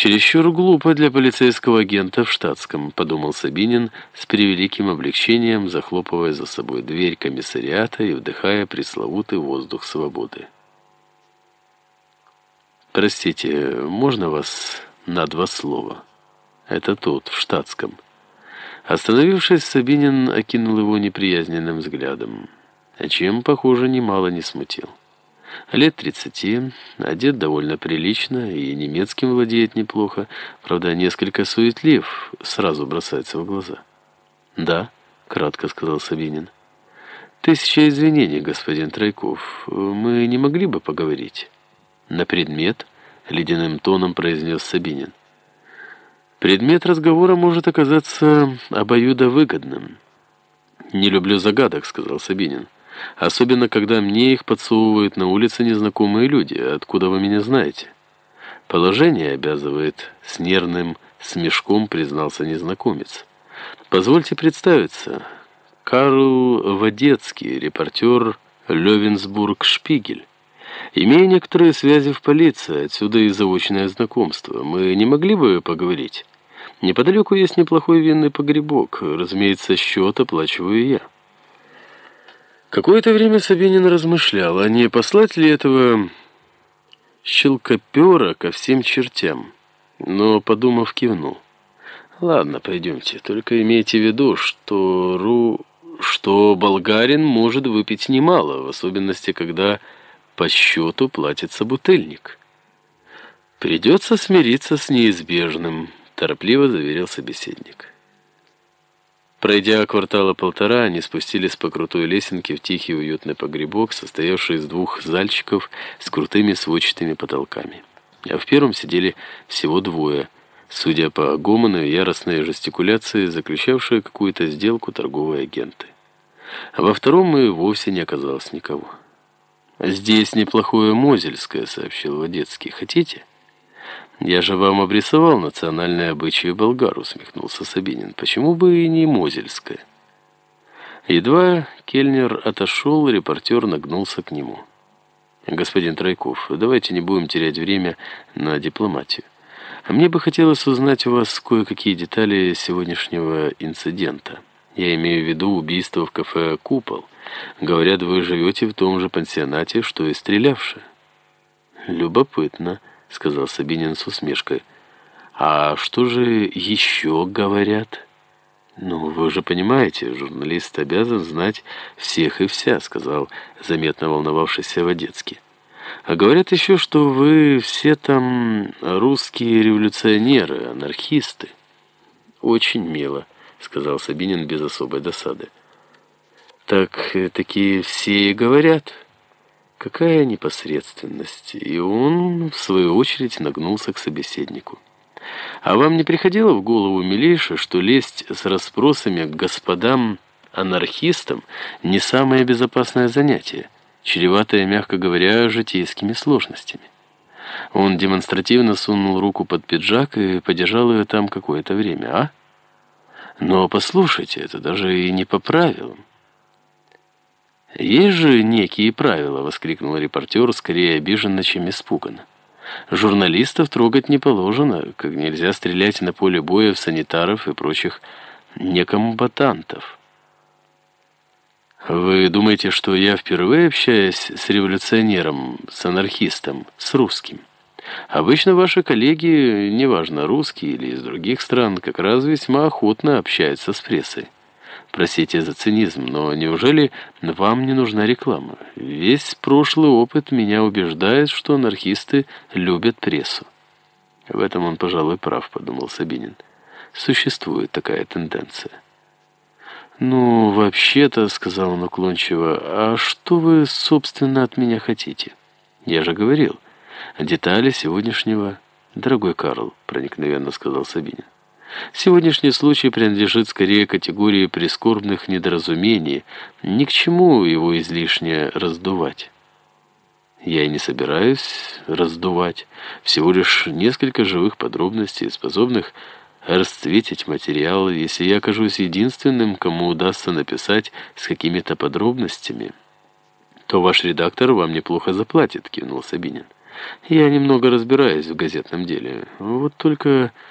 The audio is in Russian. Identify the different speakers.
Speaker 1: «Чересчур глупо для полицейского агента в штатском», — подумал Сабинин с превеликим облегчением, захлопывая за собой дверь комиссариата и вдыхая пресловутый воздух свободы. «Простите, можно вас на два слова?» «Это тут, в штатском». Остановившись, Сабинин окинул его неприязненным взглядом, а чем, похоже, немало не смутил. Лет тридцати, одет довольно прилично и немецким владеет неплохо, правда, несколько суетлив, сразу бросается в глаза. «Да», — кратко сказал Сабинин. «Тысяча извинений, господин Тройков. Мы не могли бы поговорить?» «На предмет?» — ледяным тоном произнес Сабинин. «Предмет разговора может оказаться обоюдовыгодным». «Не люблю загадок», — сказал Сабинин. Особенно, когда мне их подсовывают на улице незнакомые люди. Откуда вы меня знаете? Положение обязывает. С нервным смешком признался незнакомец. Позвольте представиться. Карл Водецкий, репортер Левенсбург-Шпигель. Имея некоторые связи в полиции, отсюда и заочное знакомство. Мы не могли бы поговорить? Неподалеку есть неплохой винный погребок. Разумеется, счет оплачиваю я. Какое-то время Сабинин размышлял, а не послать ли этого щелкопера ко всем чертям, но, подумав, кивнул. «Ладно, пойдемте, только имейте в виду, что ру... что болгарин может выпить немало, в особенности, когда по счету платится бутыльник. Придется смириться с неизбежным», — торопливо заверил собеседник. Пройдя квартала полтора, они спустились по крутой лесенке в тихий уютный погребок, состоявший из двух зальчиков с крутыми сводчатыми потолками. А в первом сидели всего двое, судя по гомону и яростной жестикуляции, заключавшие какую-то сделку торговые агенты. А во втором и вовсе не оказалось никого. «Здесь неплохое Мозельское», — сообщил Водецкий. «Хотите?» «Я же вам обрисовал национальные обычаи болгар», — усмехнулся Сабинин. «Почему бы и не Мозельское?» Едва Кельнер отошел, репортер нагнулся к нему. «Господин Тройков, давайте не будем терять время на дипломатию. Мне бы хотелось узнать у вас кое-какие детали сегодняшнего инцидента. Я имею в виду убийство в кафе «Купол». Говорят, вы живете в том же пансионате, что и стрелявшая». «Любопытно». — сказал Сабинин с усмешкой. «А что же еще говорят?» «Ну, вы же понимаете, журналист обязан знать всех и вся», — сказал заметно волновавшийся Водецкий. «А говорят еще, что вы все там русские революционеры, анархисты». «Очень мило», — сказал Сабинин без особой досады. «Так такие все и говорят». Какая непосредственность! И он, в свою очередь, нагнулся к собеседнику. А вам не приходило в голову, милейше, что лезть с расспросами к господам-анархистам не самое безопасное занятие, чреватое, мягко говоря, житейскими сложностями? Он демонстративно сунул руку под пиджак и подержал ее там какое-то время, а? Но послушайте, это даже и не по правилам. «Есть же некие правила», — воскликнул репортер, скорее обиженно, чем испуганно. «Журналистов трогать не положено, как нельзя стрелять на поле боя в санитаров и прочих некомбатантов». «Вы думаете, что я впервые общаюсь с революционером, с анархистом, с русским? Обычно ваши коллеги, неважно, русские или из других стран, как раз весьма охотно общаются с прессой». Простите за цинизм, но неужели вам не нужна реклама? Весь прошлый опыт меня убеждает, что анархисты любят прессу. В этом он, пожалуй, прав, подумал Сабинин. Существует такая тенденция. «Ну, вообще-то», — сказал он уклончиво, — «а что вы, собственно, от меня хотите? Я же говорил, детали сегодняшнего...» «Дорогой Карл», — проникновенно сказал Сабинин, Сегодняшний случай принадлежит скорее категории прискорбных недоразумений, ни к чему его излишне раздувать. Я и не собираюсь раздувать, всего лишь несколько живых подробностей, способных расцветить материал, если я окажусь единственным, кому удастся написать с какими-то подробностями, то ваш редактор вам неплохо заплатит, кивнул Сабинин. Я немного разбираюсь в газетном деле. Вот только